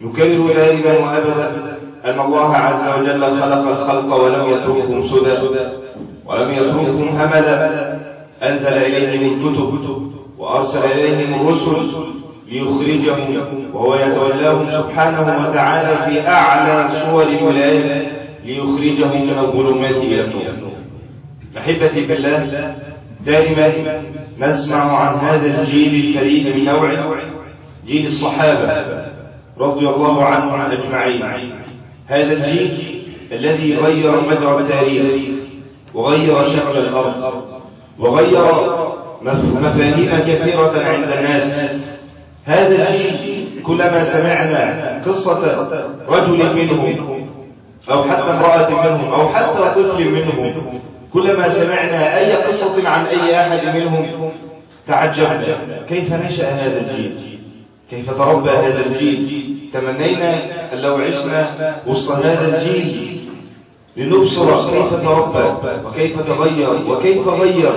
نكرر دائما وأبدا أن الله عز وجل خلق الخلق ولم يتركهم سدى ولم يتركهم هملا أنزل إليهم الكتب وأرسل إليهم الرسل ليخرجهم وهو يتولاهم سبحانه وتعالى في أعلى صور الولاية ليخرجهم من الظلمات إلى النور. أحبتي بالله دائما نسمع عن هذا الجيل الفريد من نوعه جيل الصحابة. رضي الله عنهم أجمعين. هذا الجيل الذي غير مجرى التاريخ وغير شكل الأرض وغير مفاهيم كثيرة عند الناس. هذا الجيل كلما سمعنا قصة رجل منهم أو حتى امرأة منهم أو حتى طفل منهم كلما سمعنا أي قصة عن أي أحد منهم تعجبنا. كيف نشأ هذا الجيل كيف تربى هذا الجيل؟ تمنينا أن لو عشنا وسط هذا الجيل لنبصر كيف تربى وكيف تغير وكيف غير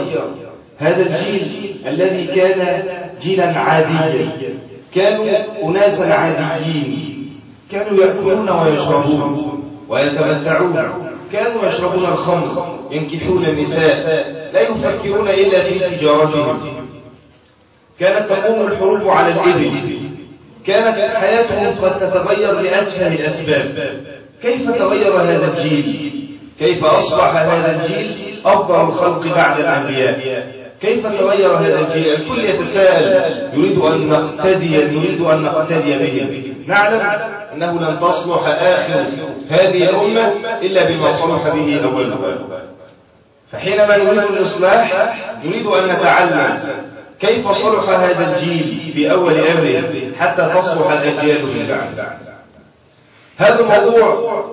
هذا الجيل الذي كان جيلا عاديا. كانوا أناسا عاديين. كانوا يأكلون ويشربون ويتمتعون. كانوا يشربون الخمر ينكحون النساء لا يفكرون إلا في تجارتهم. كانت تقوم الحروب على الإبل. كانت حياتهم قد تتغير لأتفه الأسباب. كيف تغير هذا الجيل؟ كيف أصبح هذا الجيل أفضل الخلق بعد الأنبياء؟ كيف تغير هذا الجيل؟ الكل يتساءل. يريد أن نقتدي يريد أن نقتدي بهم نعلم أنه لن تصلح آخر هذه الأمة إلا بما صلح به أولها فحينما نريد الإصلاح نريد أن نتعلم كيف صلح هذا الجيل في أول أمره حتى تصلح الأجيال من بعد؟ هذا الموضوع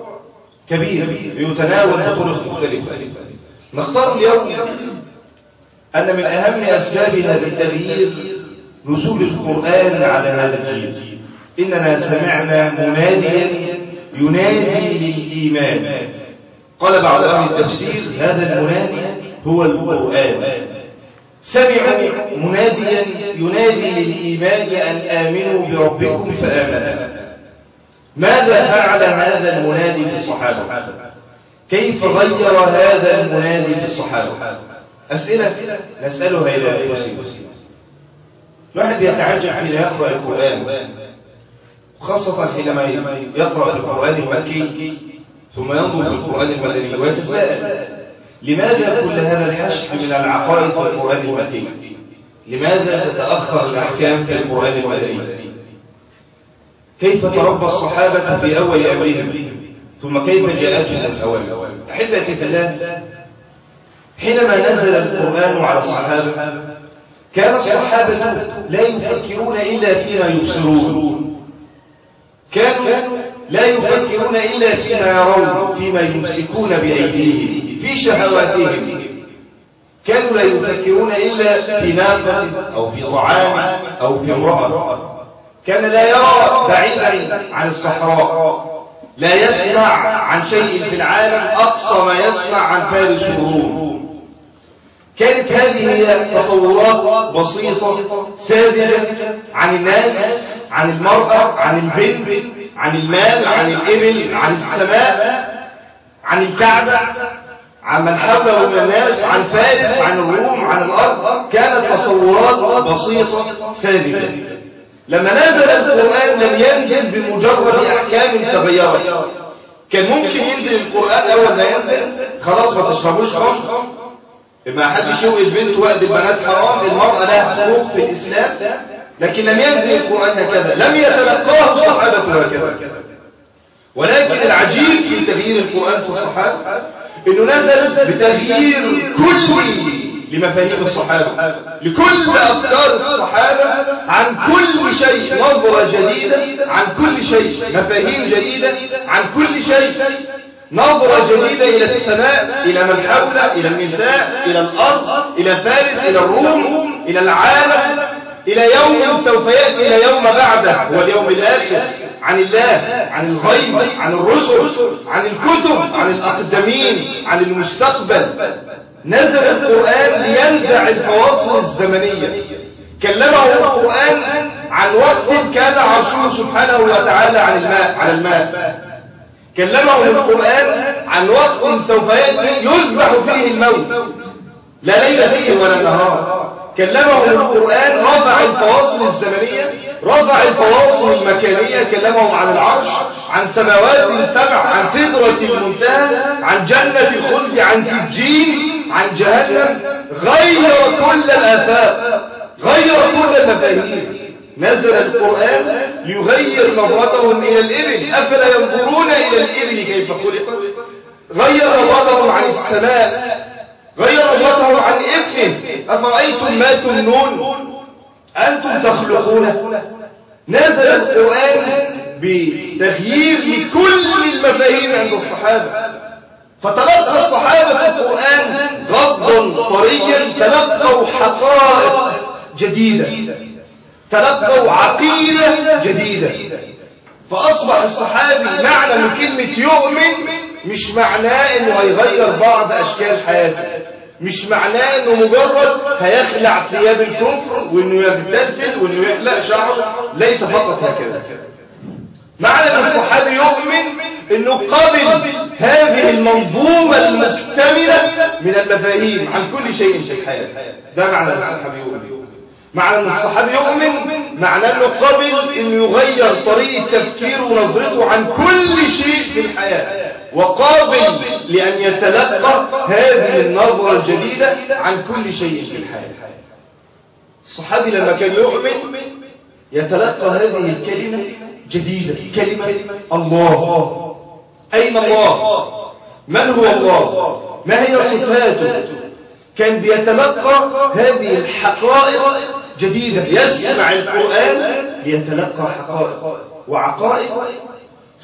كبير يتناول بطرق مختلفة. نختار اليوم أن من أهم أسباب هذا التغيير نزول القرآن على هذا الجيل. إننا سمعنا مناديا ينادي للإيمان. قال بعض أهل التفسير هذا المنادي هو القرآن. سمعوا مناديا ينادي للإيمان أن آمنوا بربكم فآمنوا ماذا فعل هذا المنادي في الصحابة كيف غير هذا المنادي في الصحابة أسئلة نسألها إلى أنفسنا. الواحد يتعجب حين يقرأ القرآن خاصة حينما يقرأ القرآن المكي ثم ينظر في القرآن المدني ويتساءل. لماذا كل هذا الحشد من العقائد في القرآن المكي لماذا تتأخر الأحكام في القرآن المدني كيف تربى الصحابة في أول أمرهم ثم كيف جاءتهم الأوامر أحبتي في الله حينما نزل القرآن على الصحابة كان الصحابة لا يفكرون إلا فيما يبصرون. كانوا لا يفكرون إلا فيما يرون فيما يمسكون بأيديهم. في شهواتهم. كانوا لا يفكرون إلا في ناقة أو في طعام أو في امرأة. كان لا يرى بعيدا عن الصحراء. لا يسمع عن شيء في العالم أقصى ما يسمع عن فارس الروم كانت هذه تصورات بسيطة ساذجة عن الناس عن المرأة عن البنت عن المال عن الإبل عن السماء عن الكعبة. عن من حوله من الناس عن فارس عن الروم عن الأرض كانت تصورات بسيطة ساذجة لما نزل القرآن لم ينزل بمجرد أحكام تغيرت. كان ممكن ينزل القرآن أول ما ينزل خلاص ما تشربوش خمر ما حدش يوقف بنته وقت البنات حرام المرأة لها حقوق في الإسلام. لكن لم ينزل القرآن هكذا لم يتلقاه الصحابة هكذا ولكن العجيب في تغيير القرآن في الصحابة انه نزل بتغيير كلي لمفاهيم الصحابة. لكل أفكار الصحابة عن كل شيء نظرة جديدة عن كل شيء مفاهيم جديدة عن كل شيء نظرة جديدة إلى السماء إلى من حوله إلى النساء إلى الأرض إلى فارس إلى الروم إلى العالم إلى يوم سوف يأتي إلى يوم بعده هو اليوم الآخر. عن الله عن الغيب عن الرسل عن الكتب عن الأقدمين عن المستقبل. نزل القرآن لينزع الفواصل الزمنية. كلمه القرآن عن وقت كان عرشه سبحانه وتعالى عن الماء على الماء. كلمه القرآن عن وقت سوف يأتي يذبح فيه الموت. لا ليل فيه ولا نهار. كلمه القرآن رفع الفواصل الزمنية. رفع الفواصل المكانية كلمهم عن العرش عن سماوات سبع عن سدرة المنتهى عن جنة الخلد عن سجين عن جهنم غير كل الآفاق غير كل المفاهيم نزل القرآن ليغير نظرتهم إلى الإبل. أفلا ينظرون إلى الإبل كيف خلقت غير نظرتهم عن السماء غير نظرتهم عن ابنه أفرأيتم ما تمنون؟ أنتم تخلقون. نزل القرآن بتغيير لكل المفاهيم عند الصحابة. فتلقى الصحابة القرآن غضا طريا تلقوا حقائق جديدة تلقوا عقيدة جديدة. فأصبح الصحابي معنى من كلمة يؤمن مش معناه إنه هيغير بعض أشكال حياته. مش معناه إنه مجرد هيخلع ثياب الكفر وإنه يغتسل وإنه يحلق شعره ليس فقط هكذا. معنى إن الصحابي يؤمن إنه قبل هذه المنظومة المكتملة من المفاهيم عن كل شيء في الحياة. ده معنى الصحابي يؤمن. معنى إن الصحابي يؤمن معنى إنه قبل إنه يغير طريقة تفكيره ونظرته عن كل شيء في الحياة. وقابل لأن يتلقى هذه النظرة الجديدة عن كل شيء في الحياة. الصحابي لما كان يؤمن يتلقى هذه الكلمة جديدة كلمة الله. أين الله؟ من هو الله؟ ما هي صفاته؟ كان بيتلقى هذه الحقائق جديدة. يسمع القرآن ليتلقى حقائق وعقائق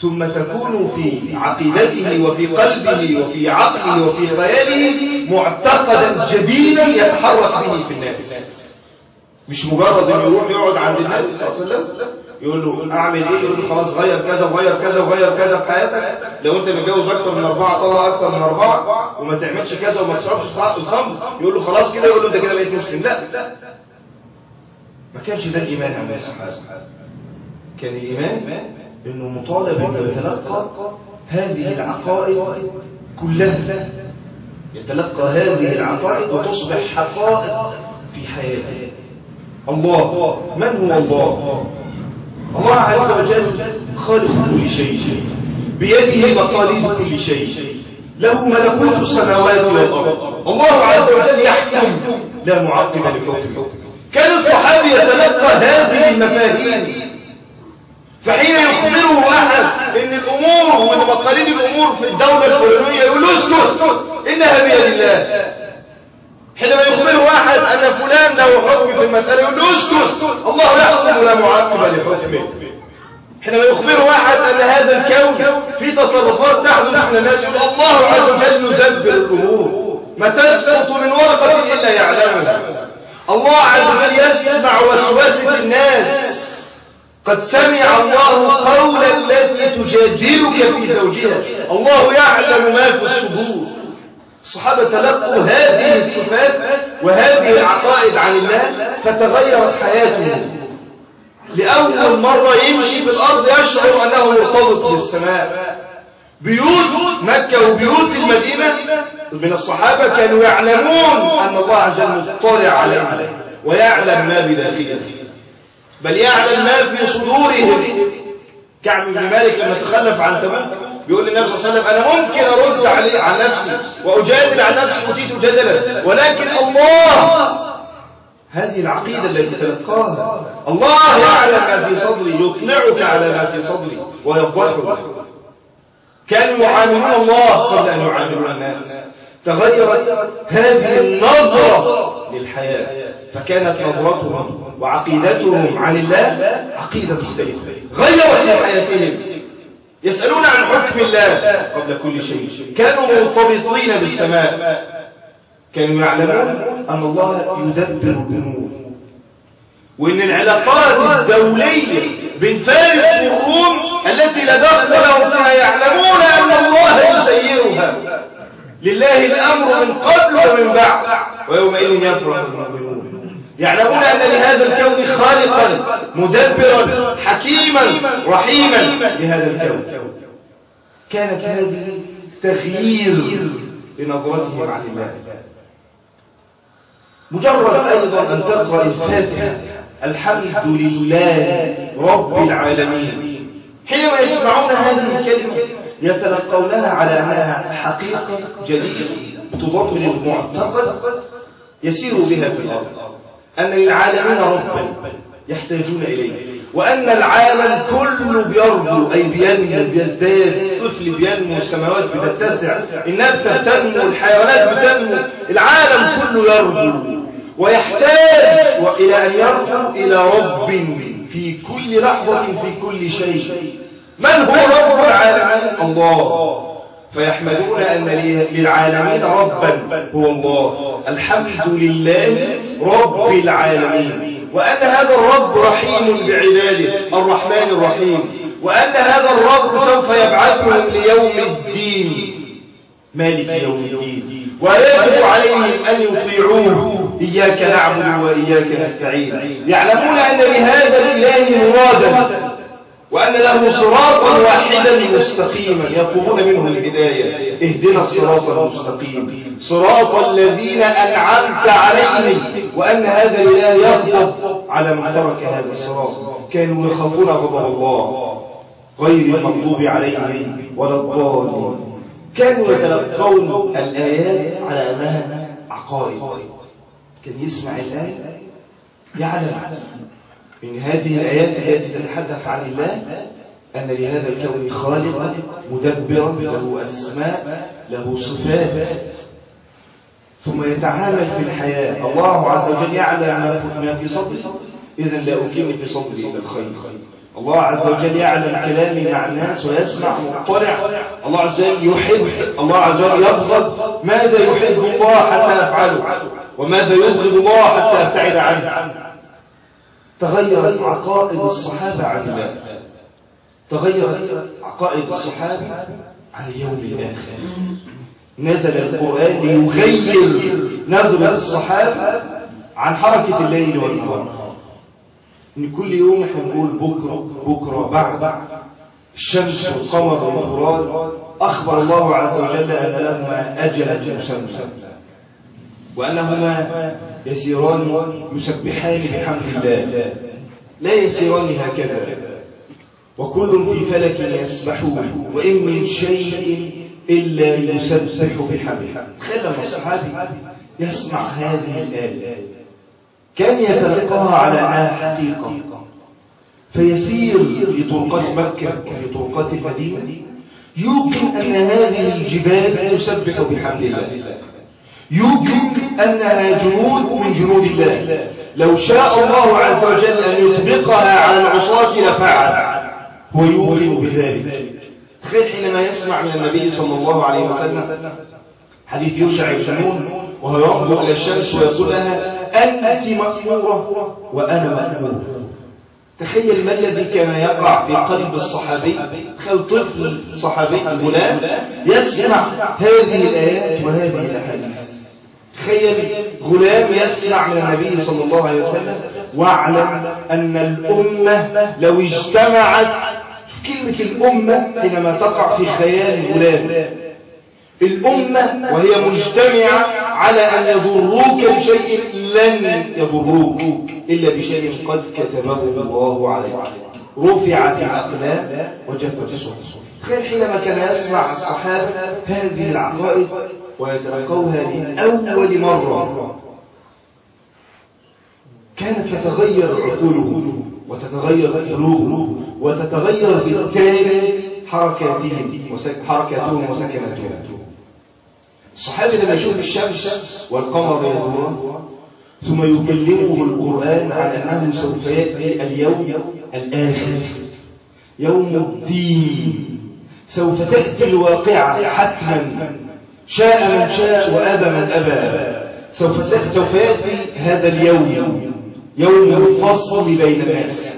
ثم تكون في عقيدته وفي قلبه وفي عقله وفي خياله معتقدا جديدا يتحرك به في الناس. مش مجرد إنه يروح يقعد عند النبي صلى الله عليه وسلم يقول له أعمل إيه؟ يقول له خلاص غير كذا وغير كذا وغير كذا في حياتك لو أنت متجوز أكثر من أربعة طلع أكثر من أربعة وما تعملش كذا وما تشربش الخمر يقول له خلاص كده يقول له أنت كده بقيت مسلم. لا. ما كانش ده الإيمان يا الصحابه كان الإيمان إنه مطالب إنه يتلقى هذه العقائد كلها. يتلقى هذه العقائد وتصبح حقائق في حياته. الله من هو الله؟ الله عز وجل خالق كل شيء. بيده مقاليد كل شيء. له ملكوت السماوات والأرض. الله عز وجل يحكم. لا معقب لحكمه. كان الصحابي يتلقى هذه المفاهيم. فحين يخبره احد إن الأمور وان مقاليد الأمور في الدولة الفلانية يقول له اسكت إنها بيد الله. حينما يخبره أحد أن فلان له حكم في المسألة يقول له اسكت. الله يحكم لا معقب لحكمه. حينما يخبره أحد أن هذا الكون في تصرفات تحدث من الناس يقول الله عز وجل يدبر الأمور. ما تسقط من ورقة إلا يعلمها. الله عز وجل يسمع وسوسة الناس. قد سمع الله قول التي تجادلك في زوجها. الله يعلم ما في الصدور. الصحابة تلقوا هذه الصفات وهذه العقائد عن الله فتغيرت حياتهم. لأول مرة يمشي في الأرض يشعر أنه مرتبط بالسماء. بيوت مكة وبيوت المدينة. من الصحابة كانوا يعلمون أن الله عز وجل مطلع عليهم ويعلم ما بداخله. بل يعلم ما في صدورهم. كعب بن مالك لما تخلف عن تبوك بيقول للنبي صلى الله عليه وسلم أنا ممكن أرد عن نفسي وأجادل عن نفسي اوتيت جدلا ولكن الله هذه العقيدة التي تلقاها. الله يعلم ما في صدري يقنعك على ما في صدري ويفضحك كانوا يعاملون الله قبل أن يعاملون الناس. تغيرت هذه النظرة للحياة فكانت نظرتهم وعقيدتهم عن الله عقيدة مختلفة. غيرت في حياتهم. يسألون عن حكم الله قبل كل شيء. كانوا مرتبطين بالسماء. كانوا يعلمون أن الله يدبر الأمور. وأن العلاقات الدولية بين فارس والروم التي لا دخل لهم فيها يعلمون أن الله يسيرها. لله الأمر من قبل ومن بعد. ويومئذ يفرح المؤمنون. يعلمون أن لهذا الكون خالقا مدبرا حكيما رحيما لهذا الكون. كانت هذه تغيير لنظرتهم عن الله. مجرد أيضا أن تقرأ الفاتحة. الحمد لله رب العالمين. حينما يسمعون هذه الكلمة يتلقونها على أنها حقيقة جديدة تضمن المعتقد يسير بها في الأرض. أن للعالمين ربا يحتاجون إليه. وأن العالم كله بيرجو أي بينمو بيزداد طفل بينمو السماوات بتتسع النبتة بتنمو الحيوانات بتنمو العالم كله يرجو ويحتاج إلى أن يرجو إلى رب في كل لحظة في كل شيء. من هو رب العالمين؟ الله. فيحمدون أن للعالمين ربا. هو الله. الحمد لله رب العالمين. وأن هذا الرب رحيم بعباده. الرحمن الرحيم. وأن هذا الرب سوف يبعثهم ليوم الدين. مالك يوم الدين. ويجب عليهم أن يطيعوه. إياك نعبد وإياك نستعين. يعلمون أن لهذا الإله مرادا. وأن له صراطا واحدا مستقيما. يطلبون منه الهداية. اهدنا الصراط المستقيم. صراط الذين أنعمت عليهم. وأن هذا الإله يغضب على من ترك هذا الصراط. كانوا يخافون غضب الله. غير المغضوب عليهم ولا الضالين. كانوا يتلقون الآيات على أنها عقائد. كان يسمع الآية يعلم. من هذه الآيات التي تتحدث عن الله أن لهذا الكون خالقا مدبرا له أسماء له صفات. ثم يتعامل في الحياة. الله عز وجل يعلم ما في صدري. إذا لا أكيم في صدري إلا الخير. الله عز وجل يعلم كلامي مع الناس ويسمع مطلع الله عز وجل يحب الله عز وجل يبغض ماذا يحب الله حتى أفعله؟ وماذا يبغض الله حتى أبتعد عنه؟ تغيرت عقائد الصحابة عن الله. تغيرت عقائد الصحابة عن اليوم الآخر. نزل القرآن ليغير نظرة الصحابة عن حركة الليل والنهار. إن كل يوم إحنا بنقول بكرة بكرة بعد. الشمس والقمر والغراب أخبر الله عز وجل أن لهما أجلا مسمى وأنهما يسيران يسبحان بحمد الله. لا يسيران هكذا. وكل في فلك يسبحون وإن من شيء إلا يسبح بحمده. لما الصحابي يسمع هذه الآية. كان يتلقاها على حقيقة فيسير في طرقات مكة وفي طرقات المدينة يوقن أن هذه الجبال تسبح بحمد الله. يوقن أنها جنود من جنود الله. لو شاء الله عز وجل أن يطبقها على العصاة لفعل. هو يوقن بذلك. تخيل حينما يسمع من النبي صلى الله عليه وسلم حديث يوشع نون وهو ينظر إلى الشمس ويقول لها أنت مأمورة وأنا مأمور تخيل ما الذي كان يقع في قلب الصحابي. تخيل طفل صحابي غلام يسمع هذه الآيات وهذه الأحاديث. تخيل غلام يسمع من النبي صلى الله عليه وسلم واعلم أن الأمة لو اجتمعت كلمة الأمة حينما تقع في خيال الغلام الأمة وهي مجتمعة على أن يضروك بشيء لن يضروك إلا بشيء قد كتبه الله عليك. رفعت الأقلام وجفت الصحف. تخيل حينما كان يسمع الصحابة هذه العقائد ويتلقوها من أول مرة. كانت تتغير عقولهم وتتغير قلوبهم وتتغير بالتالي حركاتهم حركاتهم وسكناتهم الصحابي لما يشوف الشمس والقمر يدور ثم يكلمه القرآن على أنه سوف يأتي اليوم الآخر. يوم الدين. سوف تأتي الواقعة حتما. شاء من شاء وأبى من أبى. سوف يأتي هذا اليوم. يوم الفصل بين الناس.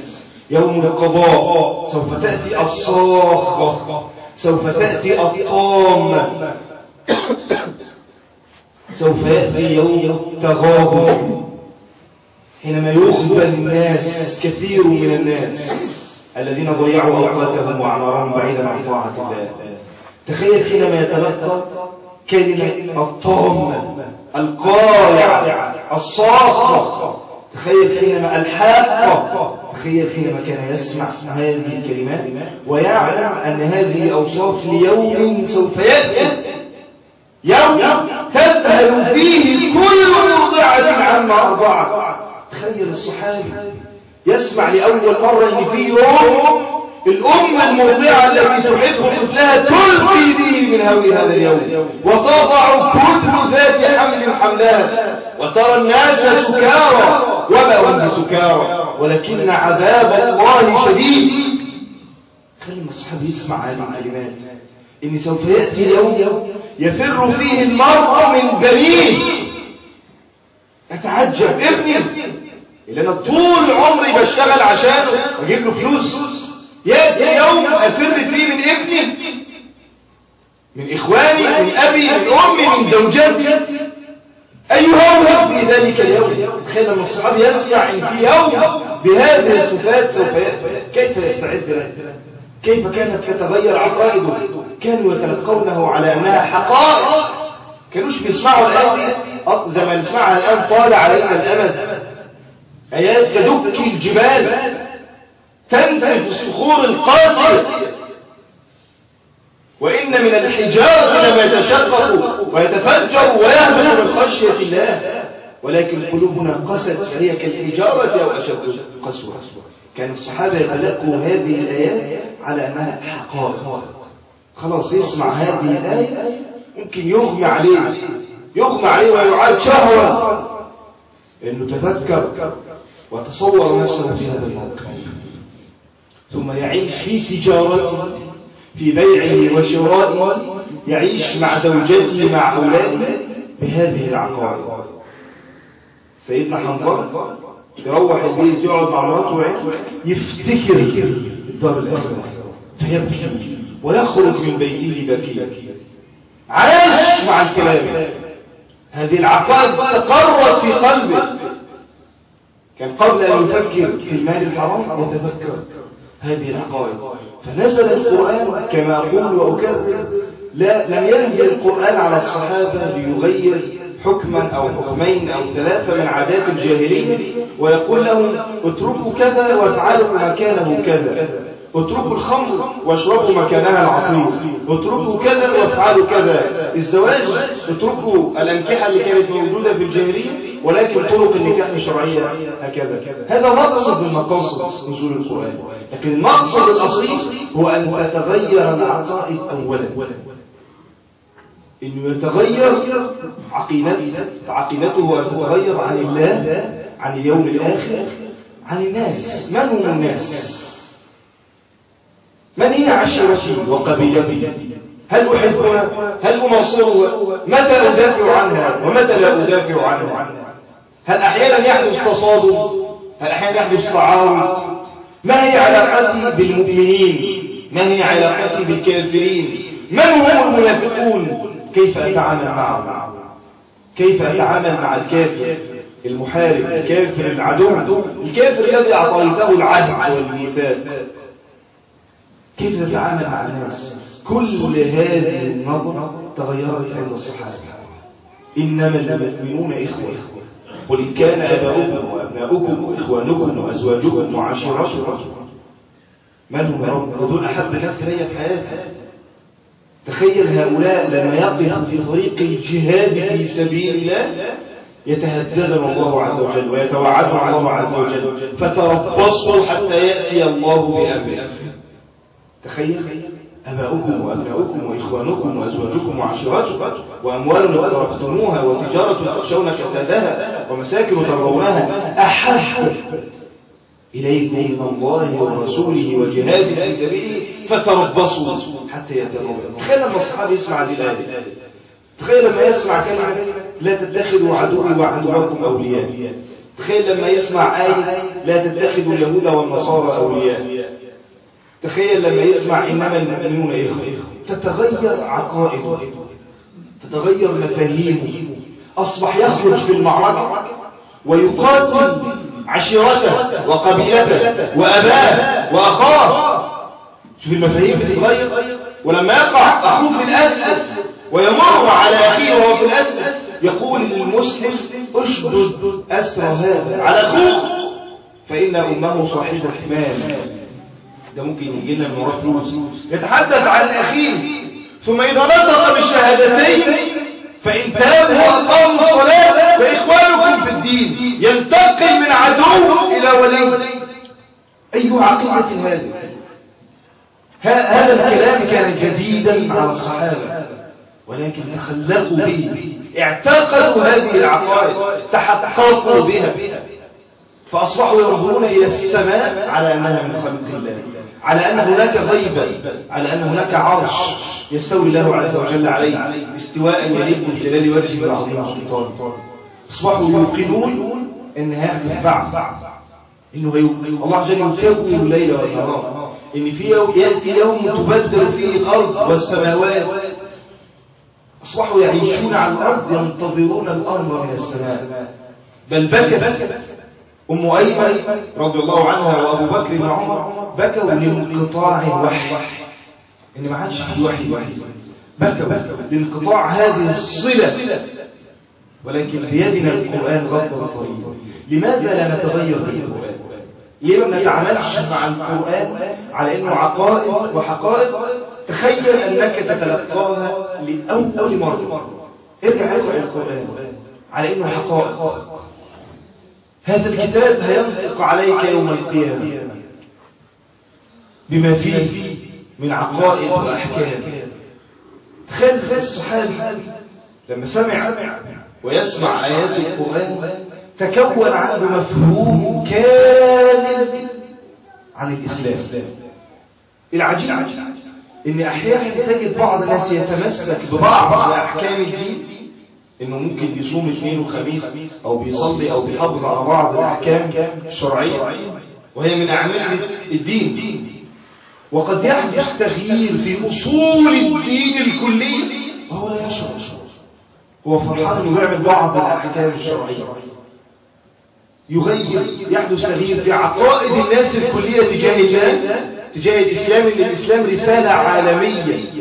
يوم القضاء. سوف تأتي الصاخة. سوف تأتي الطامة. سوف يأتي يوم التغابن. حينما يخبى الناس كثير من الناس الذين ضيعوا أوقاتهم وأعمارهم بعيدا عن طاعة الله. تخيل حينما يتلقى كلمة الطامة القارعة الصاخة. تخيل حينما الحاقة. تخيل حينما كان يسمع هذه الكلمات ويعلم أن هذه أوصاف ليوم سوف يأتي. يوم تذهل فيه كل مرضعة عما أرضعت. تخيل الصحابي يسمع لأول مرة أن في يوم الأم المرضعة التي تحب طفلها تلقي به من هول هذا اليوم. وتضع كل ذات حمل حملها وترى الناس سكارى وما هم بسكارى. ولكن عذاب الله شديد. خلي الصحابي يسمع هذه الكلمات. إن سوف يأتي اليوم يفر فيه المرء من بنيه أتعجب ابني. اللي أنا طول عمري بشتغل عشانه وأجيب له فلوس. يأتي يوم أفر فيه من ابني من إخواني من أبي من أمي من زوجاتي. أي يوم في ذلك اليوم تخيل لما الصحابي يسمع إن في يوم. بهذه الصفات سوف كيف يستعد له كيف كانت تتغير عقائده؟ كانوا يتلقونه على أنها حقائق. كانوش بيسمعوا الآيات زي ما نسمعها الآن طال علينا الأمد آيات تدك الجبال. تنزل في الصخور القاسية. وإن من الحجارة لما يتشقق ويتفجر ويهبط من خشية الله. ولكن قلوبنا قست فهي كالحجارة أو أشد قسوة. كان الصحابة يتلقوا هذه الآيات على أنها حقائق. خلاص يسمع هذه الآية. ممكن يغمى عليه يغمى عليه ويعاد شهرا. لأنه تفكر وتصور نفسه في هذا الموقف ثم يعيش في تجارته في بيعه وشرائه يعيش مع زوجته مع أولاده بهذه العقائد. سيدنا حنظل يروح البيت يقعد مع مراته يفتكر الدار الآخرة. فيبكي ويخرج من بيته بكي. عاش مع الكلام. هذه العقائد استقرت في قلبه. كان قبل أن يفكر في المال الحرام يتفكر هذه العقائد فنزل القرآن كما أقول وأكرر. لا لم ينزل القرآن على الصحابة ليغير حكما أو حكمين أو ثلاثة من عادات الجاهلية ويقول لهم اتركوا كذا وافعلوا مكانه كذا. اتركوا الخمر واشربوا مكانها العصير. اتركوا كذا وافعلوا كذا. الزواج اتركوا الأنكحة اللي كانت موجودة في الجاهلية ولكن طرق النكاح الشرعية هكذا. هذا مقصد من مقاصد نزول القرآن. لكن المقصد الأصلي هو أن تتغير العقائد أولا. إنه يتغير عقيدته عقيدته وتتغير عن الله عن اليوم الآخر عن الناس. من هم الناس؟ من هي عشيرتي وقبيلتي هل احبها هل اناصرها متى أدافع عنها؟ ومتى لا أدافع عنها؟ هل أحيانا يحدث تصادم؟ هل أحيانا يحدث تعارض؟ ما هي علاقتي بالمؤمنين؟ ما هي علاقتي بالكافرين؟ من هم المنافقون؟ كيف أتعامل معه كيف أتعامل مع الكافر؟ المحارب الكافر العدو الكافر الذي أعطيته العهد والميثاق. كيف نتعامل مع الناس؟ كل هذه النظرة تغيرت عند الصحابة. إنما المؤمنون إخوة. قل إن كان أباؤكم وأبناؤكم وإخوانكم وأزواجكم وعشيرتكم. من هم رب ودول أحب الناس إلي في حياتي تخيل هؤلاء لما يقف في طريق الجهاد في سبيل الله يتهددهم الله عز وجل ويتوعدهم الله عز وجل فتربصوا حتى يأتي الله بأمره. تخيل أباؤكم وأبناؤكم وإخوانكم وأزواجكم وعشيرتكم. وأموال اقترفتموها وتجارة تخشون كسادها ومساكن ترضونها. أحب إليكم من الله ورسوله وجهاد في سبيله فتربصوا حتى الله تخيل لما الصحابي يسمع هذه الآية. تخيل لما يسمع كلمة لا تتخذوا عدوي وعدوكم أولياء. تخيل لما يسمع آية لا تتخذوا اليهود والنصارى أولياء. تخيل لما يسمع إنما المؤمنون إخوة. تتغير عقائده تتغير مفاهيمه. أصبح يخرج في المعركة ويقاتل عشيرته وقبيلته وأباه وأخاه. شوف المفاهيم بتتغير. ولما يقع أخوه في الأسد ويمر على أخيه وهو في الأسد يقول للمسلم أشدد أسر هذا على أخوه فإن أمه صاحبة مال ده ممكن يجي لنا من وراه فلوس. يتحدث عن أخيه. ثم إذا نطق بالشهادتين فإن تابوا وأقاموا الصلاة فإخوانكم في الدين. ينتقل من عدو إلى ولي. أي عقيدة هذه؟ هذا الكلام كان جديدا على الصحابة ولكن تخلقوا به اعتقدوا هذه العقائد تحققوا بها فأصبحوا ينظرون إلى السماء على أنها من خلق الله. على أن هناك غيبة على أن هناك عرش يستوي الله عز وجل عليه استواء يليق بجلال وجهه وعظيم سلطانه أصبحوا يوقنون أن هيحدث بعث إنه الله عز وجل يكون الليل والنهار إن في يوم يأتي يوم تبدل فيه الأرض والسماوات. أصبحوا يعيشون على الأرض ينتظرون الأمر من السماء. بل بكت أم أيمن رضي الله عنها وأبو بكر وعمر بكوا لانقطاع الوحي. إن ما عادش في وحي وحي بكوا لانقطاع هذه الصلة. ولكن بيدنا القرآن غض الطريق. لماذا لا نتغير بالقرآن ليه ما نتعاملش مع القرآن على إنه عقائد وحقائق تخيل أنك تتلقاها لأول مرة. ارجع اقرأ القرآن على إنه حقائق هذا الكتاب هينطق عليك يوم القيامة بما فيه من عقائد وأحكام. تخيل الصحابي لما سمع ويسمع آيات القرآن تكون عنده مفهوم كامل عن الإسلام. العجيب إن أحيانا تجد بعض الناس يتمسك ببعض أحكام الدين إنه ممكن بيصوم اثنين وخميس أو بيصلي أو بيحافظ على بعض الأحكام الشرعية. وهي من أعمال الدين. وقد يحدث تغيير في أصول الدين الكلية وهو لا يشعر. هو فرحان إنه يعمل بعض الأحكام الشرعية. يغير يحدث تغيير في عقائد الناس الكلية تجاه الله تجاه الإسلام إن الإسلام رسالة عالمية.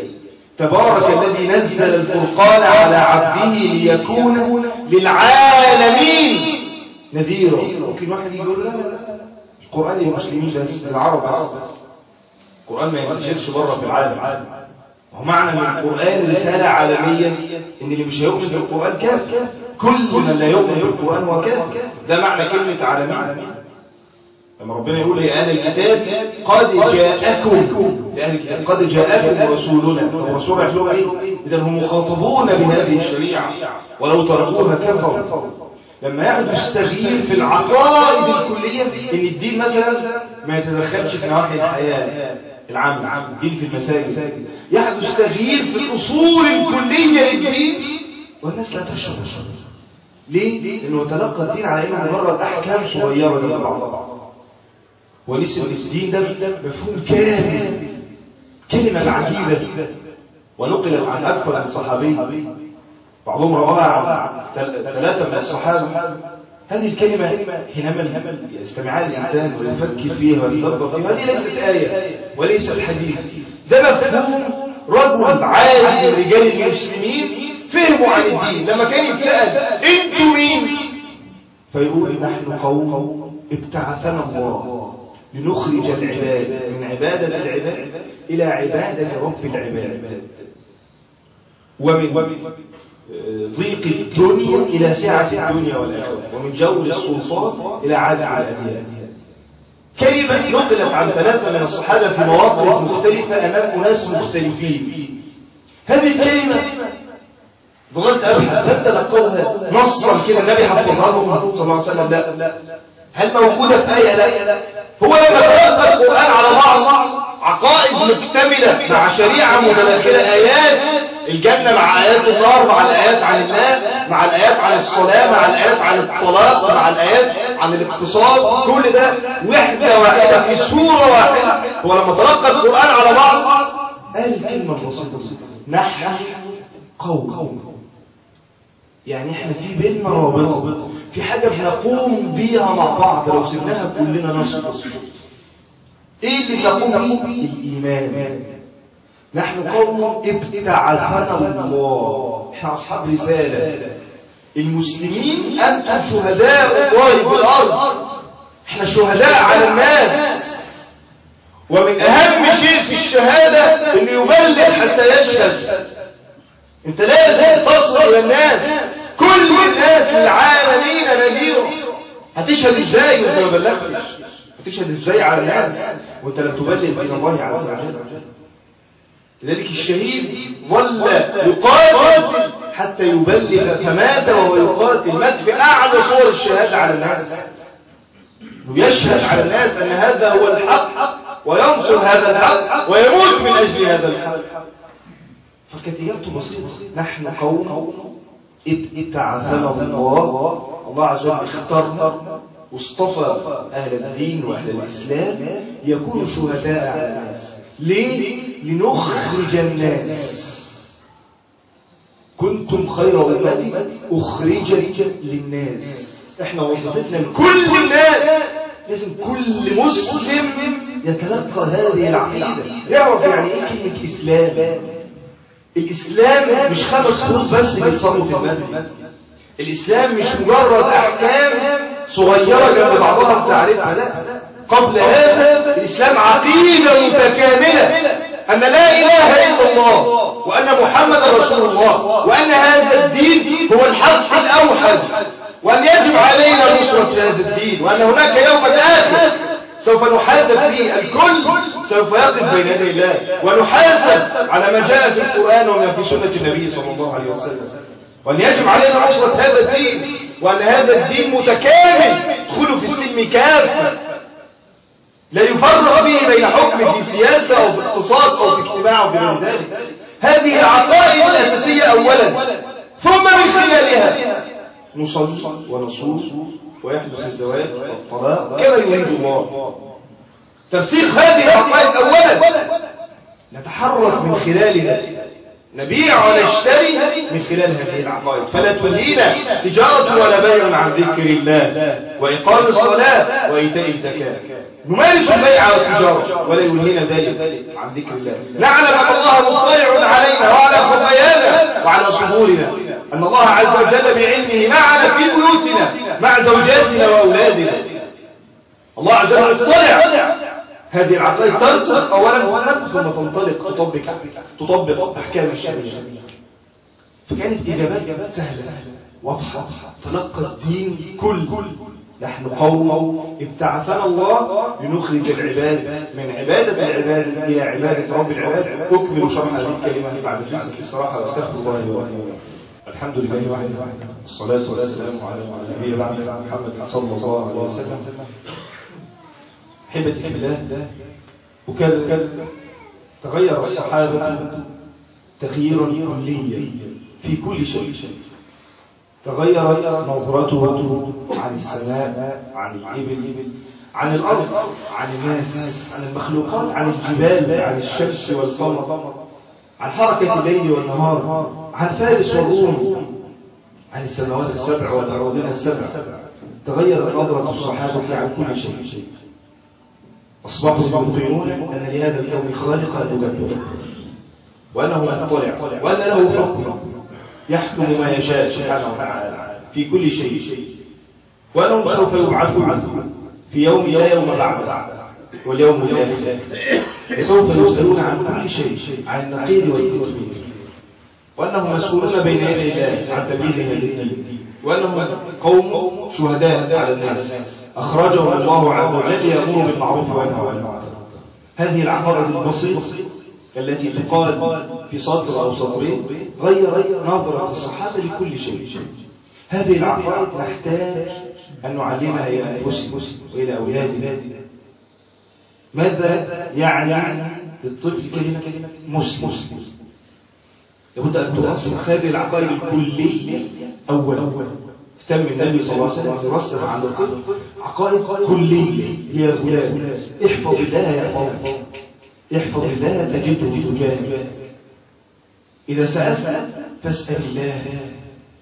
تبارك الذي نزل الفرقان على عبده ليكون للعالمين نذيرا. ممكن واحد يقول لا لا لا القرآن للمسلمين بس للعرب بس. القرآن ما ينتشرش بره في العالم. ومعنى ان القرآن رسالة عالمية إن اللي مش هيؤمن بالقرآن كافر. كل من لا يؤمن بالقرآن هو ده معنى كلمة عالمية. لما ربنا يقول يا أهل الكتاب قد جاءكم. الكتاب قد جاءكم رسولنا. الرسول يقول إيه؟ إذا هم مخاطبون بهذه الشريعة. ولو تركوها كفروا. لما يحدث تغيير في العقائد الكلية إن الدين مثلا ما يتدخلش في نواحي الحياة العام الدين في المساجد. يحدث تغيير في الأصول الكلية للدين والناس لا تشعر ليه؟ لأنه تلقى الدين على إنه مجرد أحكام صغيرة لبعض وليس الدين ده مفهوم كامل. كلمة عجيبة ونقلت عن أكثر من صحابي بعضهم رواها عن ثلاثة من الصحابة. هذه الكلمة حينما يستمعها الإنسان ويفكر فيها ويتدبر فيها. هذه ليست آية وليست حديث ده مفهوم رجل عادي من رجال المسلمين فهموا عن الدين. لما كان يتسأل أنتوا مين فيقول نحن قوم ابتعثنا الله. لنخرج العباد من عبادة العباد إلى عبادة رب العباد. ومن ضيق الدنيا إلى سعة الدنيا والآخرة. ومن جور السلطان إلى عدل الأديان. كلمة نقلت عن ثلاثة من الصحابة في مواقف مختلفة أمام أناس مختلفين؟ هذه الكلمة ظلت أبدا هل تذكرها نصا كده النبي حفظها صلى الله عليه وسلم؟ لا. هل موجودة في آية؟ لا. هو لما تلقى القرآن على بعض عقائد مكتملة مع شريعة متداخلة آيات الجنة مع آيات النار مع الآيات عن الله مع الآيات عن الصلاة مع الآيات عن الطلاق مع الآيات عن الاقتصاد كل ده وحدة واحدة في سورة واحدة. هو لما تلقى القرآن على بعض قال الكلمة البسيطة نحن قوم. يعني إحنا في بيننا رابطة. في حاجة بنقوم بيها مع بعض لو سبناها كلنا نسقط إيه اللي نقوم بيه؟ الإيمان. نحن قوم ابتعثنا الله. إحنا أصحاب رسالة. المسلمين أنتم شهداء الله في الأرض؟ إحنا شهداء على الناس. ومن أهم شيء في الشهادة إنه يبلغ حتى يشهد. أنت لازم تصل إلى الناس. كل الناس العالمين نذير هتشهد إزاي وأنت ما بلغتش؟ هتشهد إزاي على الناس وأنت لم تبلغ بين الله عز وجل؟ لذلك الشهيد ظل يقاتل حتى يبلغ فمات وهو يقاتل. مات في اعلى صور الشهادة على الناس. ويشهد على الناس أن هذا هو الحق وينصر هذا الحق ويموت من أجل هذا الحق. فكانت اجابته بسيطة. نحن قوم ابتعثنا الله الله عز وجل اختارنا واصطفى أهل الدين وأهل الإسلام يكونوا شهداء على الناس. ليه؟ لنخرج الناس. كنتم خير أمة أخرجت للناس. إحنا وظيفتنا لكل الناس. لازم كل مسلم يتلقى هذه العقيدة. يعرف يعني إيه كلمة إسلام؟ الإسلام مش خمس فروض بس بيتصلوا في المسجد الإسلام مش مجرد أحكام صغيرة جنب بعضها بتعرفها لا. قبل هذا الإسلام عقيدة متكاملة أن لا إله إلا الله وأن محمد رسول الله وأن هذا الدين هو الحق الأوحد وأن يجب علينا نصرة هذا الدين وأن هناك يوم الآخر سوف نحاسب فيه الكل سوف يقف بين يدي الله. ونحاسب على ما جاء في القرآن وما في سنة النبي صلى الله عليه وسلم. وأن يجب علينا نصرة هذا الدين. وأن هذا الدين متكامل ادخلوا في السلم كافة لا يفرق فيه بين حكم في سياسة أو في اقتصاد أو في اجتماع أو بغير ذلك. هذه العقائد الأساسية أولا. ثم من خلالها نصلي ونصوم. ويحدث الزواج والطلاق. كما يريد الله. ترسيخ هذه العقائد أولا. نتحرك من خلالها نبيع ونشتري من خلال هذه العقائد. فلا تلهينا. تجارة ولا بيع عن ذكر الله. وإقام الصلاة وإيتاء الزكاة. نمارس البيع والتجارة ولا يلهينا ذلك عن ذكر الله. نعلم أن الله مطلع علينا وعلى خفايانا وعلى صدورنا أن الله عز وجل بعلمه معنا في بيوتنا مع زوجاتنا وأولادنا. الله عز وجل اطلع. هذه العقائد ترسخ أولا وأولا ثم تنطلق تطبق تطبق أحكام الشريعة. فكانت إجابات سهلة واضحة تلقى الدين كل نحن قوم ابتعثنا الله لنخرج العباد من عبادة العباد إلى عبادة رب العباد. أكمل شرح هذه الكلمة بعد جلسة الصراحة واستغفر الله لي ولكم. الحمد لله وحده. والصلاة والسلام على النبي محمد صلى الله عليه وسلم. حبتي في الله وكان تغير الصحابة تغييرا كليا في كل شيء. تغيرت نظرته عن السماء عن الإبل عن الأرض عن الناس عن المخلوقات عن الجبال عن الشمس والقمر عن حركة الليل والنهار. عن فارس والروم عن السماوات السبع والأراضين السبع. تغيرت نظرة الصحابة عن كل شيء. أصبحوا يؤمنون أن لهذا الكون خالقا مدبرا وأنه مطلع وأن له حكم. يحكم ما يشاء سبحانه وتعالى في كل شيء. وأنهم سوف يبعثون في يوم لا يوم بعد واليوم الآخر. سوف يسألون عن كل شيء عن النقيض والتكبير وأنهم مسؤولون بين يدي الله عن تبليغ هذا الدين وأنهم قوم شهداء على الناس أخرجهم الله عز وجل يأمر بالمعروف وينهى عن المنكر. هذه العقائد البسيطة التي تقال في سطر أو سطرين غير نظرة الصحابة لكل شيء. هذه العقائد نحتاج أن نعلمها إلى أنفسنا وإلى أولادنا. ماذا يعني للطفل كلمة مسلم؟ لابد أن ترسخ هذه العقائد الكلية أولا اهتم النبي صلى الله عليه وسلم يرسخ الطفل عقائد كلية يا غلام احفظ الله يحفظك احفظ الله تجده تجاهك إذا سألت فاسأل الله.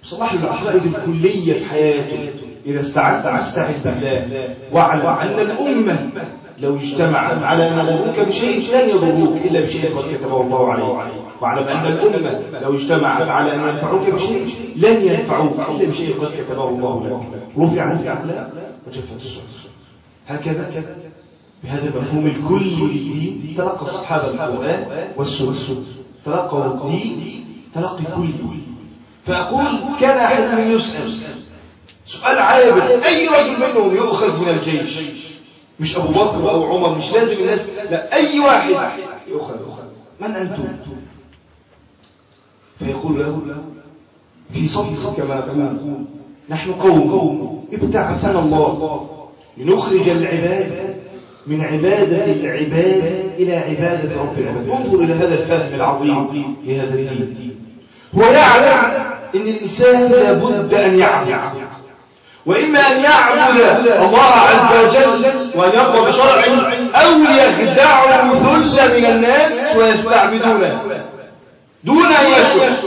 صلاح العقائد الكلية في حياته. إذا استعنت فاستعذ بالله. واعلم أن الأمة لو اجتمعت على أن يضروك بشيء لن يضروك إلا بشيء قد كتبه الله عليك. واعلم أن الأمة لو اجتمعت على أن ينفعوك بشيء لن ينفعوك إلا بشيء قد كتبه الله لك. رفع الأعلام وجفت الصحف. هكذا بهذا المفهوم الكلي تلقى الصحابة القرآن والسنة. تلقوا الدين تلقي كل فأقول كان أحد من يسأل سؤال عابر. أي رجل منهم يؤخذ من الجيش؟ مش أبو بكر أو عمر مش لازم الناس لا أي واحد يؤخذ. من أنتم؟ فيقول له في صف كما أقول نحن قوم ابتعثنا الله لنخرج العباد من عبادة العباد إلى عبادة رب العباد انظر إلى هذا الفهم العظيم لهذا الدين. هو يعلم أن الإنسان لابد أن يعبد. وإما أن يعبد الله عز وجل وأن يقوى بشرعه أو يخدعه ثلة من الناس ويستعبدونه. دون أن يشرك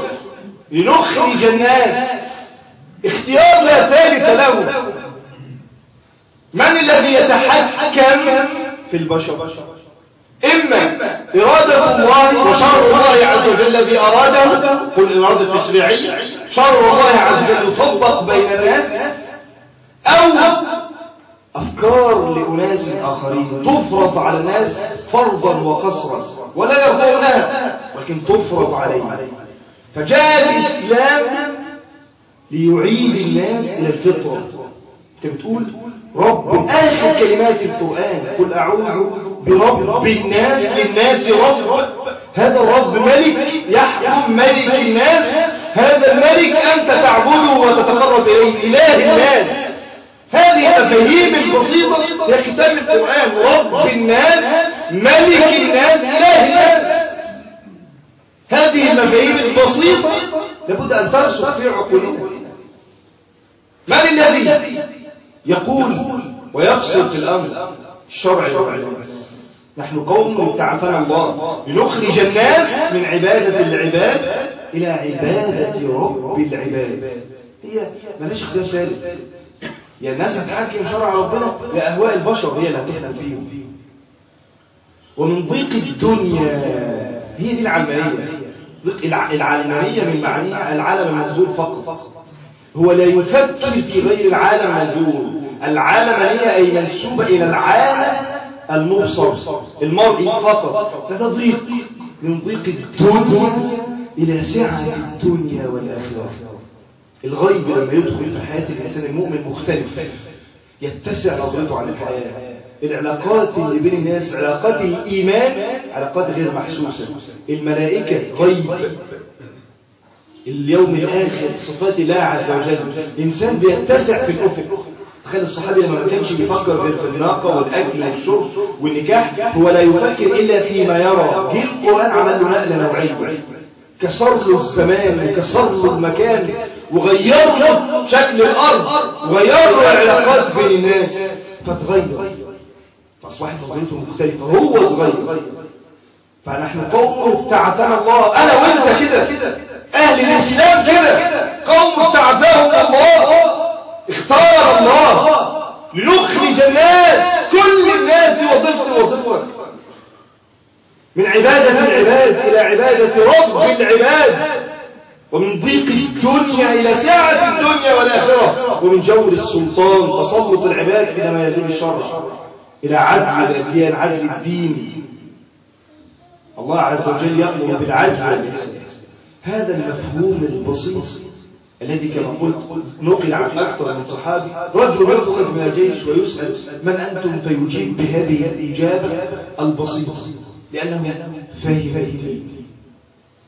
لنخرج الناس اختيار لا ثالث له. من الذي يتحكم في البشر؟ إما إرادة الله وشرع الله عز وجل الذي أراده. قل إرادة تشريعية شرع الله عز وجل يطبق بين الناس. أو أفكار لأناس آخرين تفرض على الناس فرضا وقصرا ولا يرضونها. ولكن تفرض عليهم فجاء الإسلام ليعيد الناس إلى الفطرة. أنت بتقول رب آخر كلمات القرآن. قل أعوذ برب الناس للناس رب. هذا الرب ملك يحكم ملك الناس. هذا الملك أنت تعبده وتتقرب إليه إله الناس. هذه المفاهيم البسيطة هي القرآن. رب الناس ملك الناس إله الناس. هذه المفاهيم البسيطة لابد أن ترسخ في عقولنا. من الذي يقول ويقصد في الأمر؟ الشرع نحن قوم مستعفنا الله لنخرج الناس من عبادة العباد إلى عبادة رب العباد. هي ملاش اختيار ثالث يعني الناس هتحكم شرع ربنا لأهواء البشر هي اللي هتحكم فيهم. ومن ضيق الدنيا هي دي العلمانية العلمانية من معنيها العالم المنزول فقط. هو لا يفكر في غير العالم المنزول العالمانية أي منسوبة إلى العالم المبصر المرئي فقط. هذا ضيق من ضيق الدنيا إلى سعة الدنيا والآخرة. الغيب لما يدخل في حياة الإنسان المؤمن مختلف يتسع نظرته عن الحياة. العلاقات اللي بين الناس علاقات الإيمان علاقات غير محسوسة. الملائكة غيب. اليوم الآخر صفات الله عز وجل. إنسان بيتسع في الأفق. تخيل الصحابي لما ما كانش بيفكر غير في الناقة والأكل والشرب والنكاح هو لا يفكر إلا فيما يرى. جه القرآن عمل له نقلة نوعية. كسر له الزمان وكسر له المكان وغير له شكل الأرض وغير له العلاقات بين الناس. فتغير. فأصبحت نظرته مختلفة هو اتغير فنحن قوم استعتنا الله. أنا وأنت كده؟ أهل الإسلام كده. قوم استعتاهم الله. اختار الله. لنخرج الناس. كل الناس دي وظيفة. وظيفة من عبادة العباد إلى عبادة رب العباد. ومن ضيق الدنيا إلى سعة الدنيا والآخرة. ومن جور السلطان تسلط العباد حينما يزول الشر. إلى عدل الأديان عدل الدين. الله عز وجل يأمر بالعدل والإحسان. هذا المفهوم البسيط الذي كما قلت نقل عن أكثر من صحابي رجل يخرج من الجيش ويسأل من أنتم فيجيب بهذه الإجابة البسيطة؟ لأنه فهم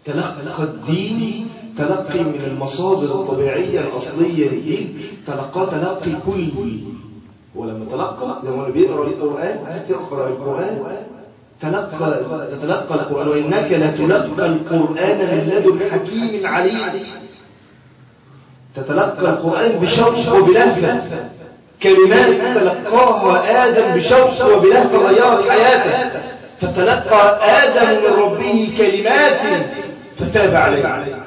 تلقى الدين تلقي من المصادر الطبيعية الأصلية للدين تلقى تلقي كلي ولما تلقى لما بيقرأ القرآن تقرأ القرآن. تلقى تتلقى القرآن. وإنك لتلقى القرآن من لدن حكيم عليم. تتلقى القرآن بشوق وبلهفة. كلمات تلقاها آدم بشوق وبلهفة غيرت حياته. فتلقى آدم من ربه كلمات فتاب عليه.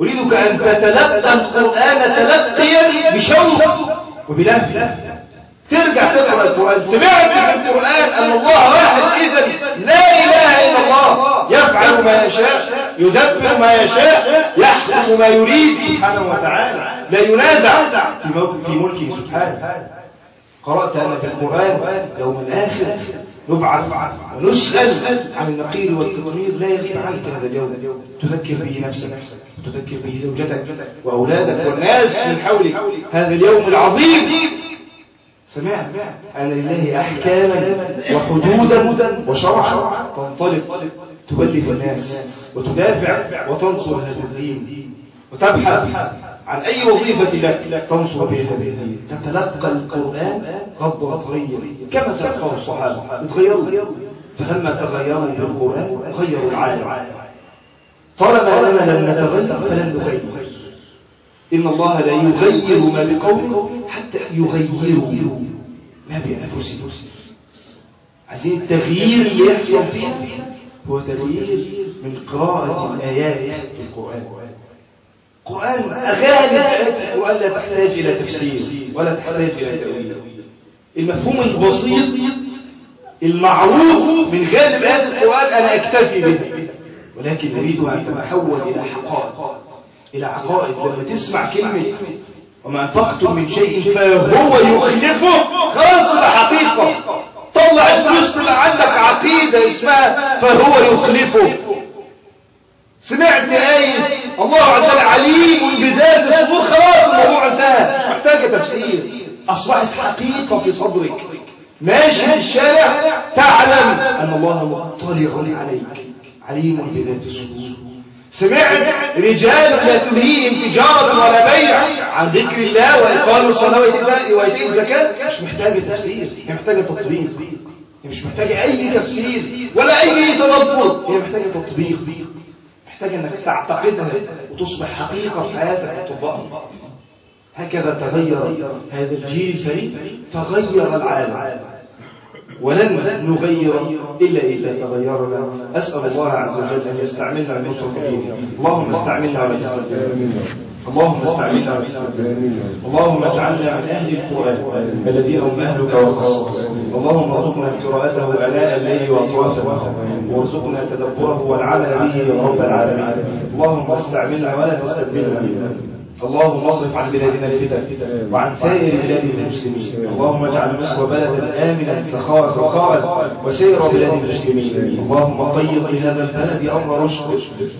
أريدك أن تتلقى القرآن تلقيا بشوق وبلهفة. ترجع تقرأ القرآن. سمعت في القرآن أن الله واحد إذا لا إله إلا الله. يفعل ما يشاء يدبر ما يشاء يحكم ما يريد. سبحانه وتعالى. لا ينازع. في ملكه سبحانه. قرأت أن في القرآن يوم الآخر نبعث ونسأل عن النقير والتطهير لا يغيب عنك هذا اليوم. تذكر به نفسك تذكر به زوجتك وأولادك والناس من حولك. هذا اليوم العظيم. سمعت. أن لله أحكاما وحدودا وشرعا تنطلق تبلغ الناس وتدافع وتنصر هذا الدين وتبحث عن أي وظيفة لك تنصر بها الدين. تتلقى القرآن غضا طريا كما تلقاه الصحابة. يتغيروا فلما تغيروا بالقرآن غيروا العالم. طالما أننا لم نتغير فلن نغير. إن الله لا يغير ما بقوم حتى يغيروا ما بأنفسهم. عايزين التغيير اللي يحصل فينا هو تغيير من قراءة الآيات في القرآن. القرآن غالب آيات القرآن لا تحتاج إلى تفسير ولا تحتاج إلى تأويل المفهوم البسيط المعروف من غالب آيات القرآن أنا أكتفي به. ولكن أريد أن تتحول إلى حقائق. إلى عقائد. لما تسمع كلمة وما أنفقتم من شيء فهو يخلفه. خلاص تبقى حقيقة. طلع الفلوس تبقى عندك عقيدة اسمها فهو يخلفه. سمعت آية؟ الله عز وجل عليم بذات الصدور. خلاص الموضوع انتهى. محتاجة تفسير. أصبحت حقيقة في صدرك. ماشي في الشارع. تعلم أن الله مطلع عليك. عليم بذات الصدور. سمعت رجال لا تلهيهم تجارة ولا بيع عن ذكر الله وإقام الصلاة وإيتاء الزكاة مش محتاجة تفسير هي محتاجة تطبيق. هي مش محتاجة أي تفسير ولا أي تدبر هي محتاجة تطبيق. محتاجة أنك تعتقدها وتصبح حقيقة في حياتك وتطبقها هكذا تغير هذا الجيل الفريد فغير العالم. ولن نغير إلا إذا تغيرنا. أسأل الله عز وجل أن يستعملنا الدين اللهم استعملنا على تسلم اللهم استعملنا على تسلم اللهم اجعلنا من أهل القرآن الذين هم أهلك وخاصتك اللهم ارزقنا قراءته آلاء الليل وأطراف النهار. وارزقنا تدبره والعمل به يا رب العالمين. اللهم استعملنا ولا تستبدلنا اللهم اصرف عن بلادنا الفتن وعن سائر بلاد المسلمين. اللهم اجعل مصر بلدا آمنا سخاء رخاء وسائر بلاد المسلمين. اللهم طيب لهذا البلد أمر رشد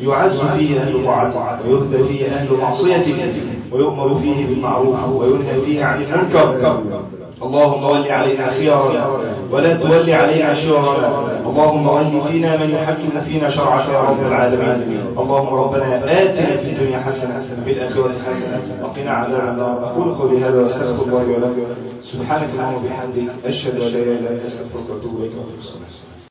يعز فيه أهل طاعتك ويهدى فيه أهل معصيتك ويؤمر فيه بالمعروف وينهى فيه عن المنكر. اللهم ول علينا خيارنا ولا تول علينا شرارنا اللهم ول فينا من يحكم فينا شرعك يا رب العالمين. اللهم ربنا آتنا في الدنيا حسنة في الآخرة حسنة وقنا عذاب النار. أقول قولي هذا وأستغفر الله ولكم. سبحانك اللهم وبحمدك أشهد أن لا إله إلا أنت أستغفرك وأتوب إليك.